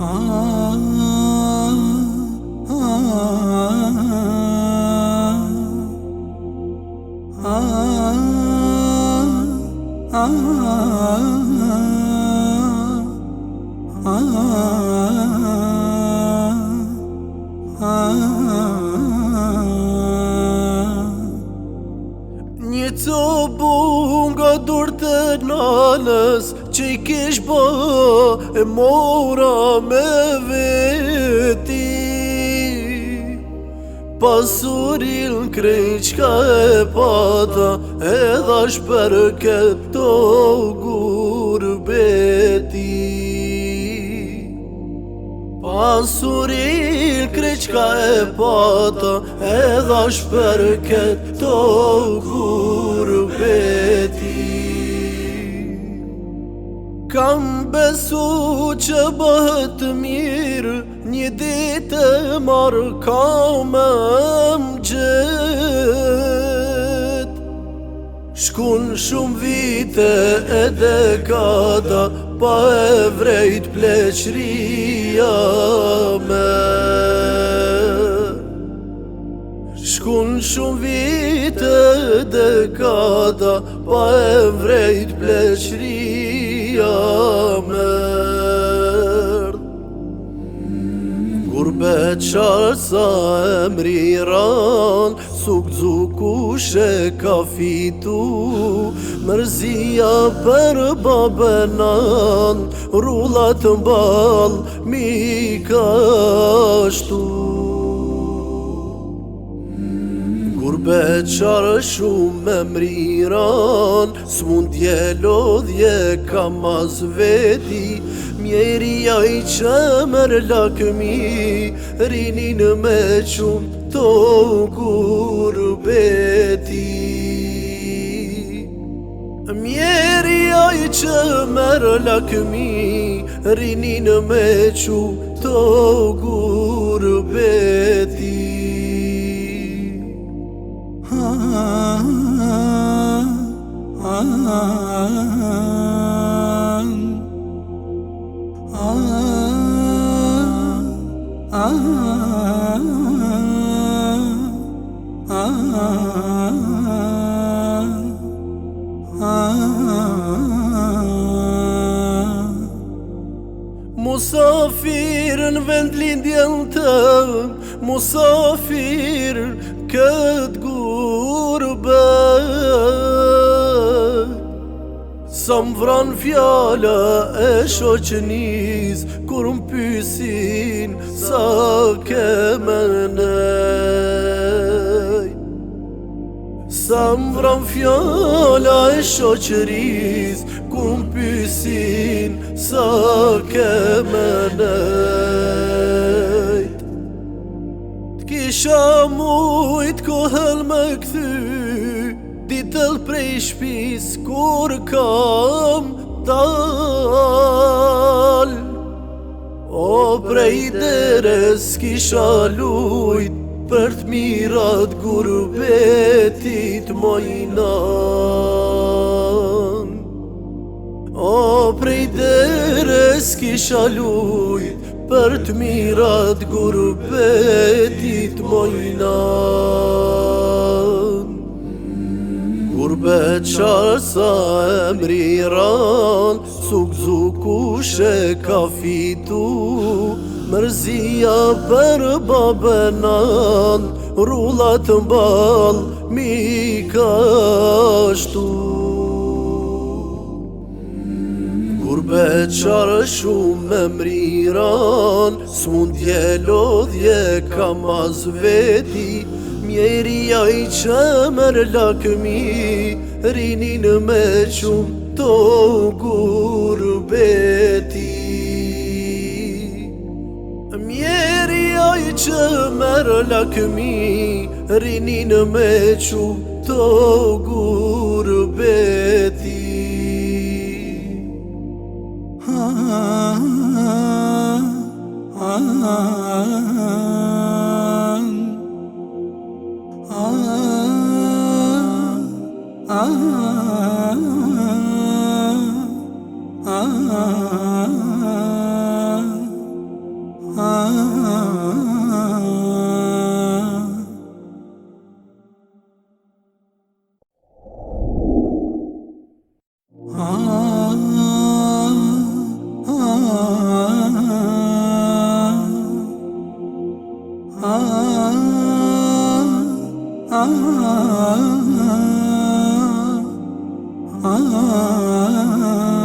Ah, ah, ah... Një cë buhë nga dorë të në alës që i kish po e mora me veti Pasuril krej qka e pata edha shper këto gur beti Pasurin krej qka e pata edha shper këto gur besu që bëhet mirë Një ditë e marë ka me më gjithë Shkun shumë vite e dekada Pa e vrejt pleqria me Shkun shumë vite e dekada Pa e vrejt pleqria me jo mërë Kur beqarë sa emri ranë Suk dzuku shë ka fitu Mërzia për babenan Rullat balë mi ka shtu Beqarë shumë me mriran Së mund jelo dhje kam as veti Mjeri a i që mërë lakëmi Rinin me qumë të kur beti Mjeri a i që mërë lakëmi Rinin me qumë të kur beti Musafir në vend lindjen të Musafir këtë gurbe Sa më vran fjala e shoqenis Kur më pysin din sa ke me nej Sa më vram fjalla e shoqëriz Kum pysin sa ke me nej Kisha mujt ko me këthy Ditëll prej shpis kur kam dal O prej deres kisha lujt Për të mirat gurbetit mojnan O prej deres kisha lujt Për të mirat gurbetit mojnan Kurbe sa e mriran Suk zuku shë ka fitu Mërzia për babenan Rullat mbal mi ka shtu Kur qarë shumë me mriran Sundje lodhje ka maz veti Mjeri a i që mërë lakëmi Rini në me qumë të gurë beti Mjeri a i që mërë lakëmi Rini në me qumë të gurë beti Ha ha ha Ah ah ah ah ah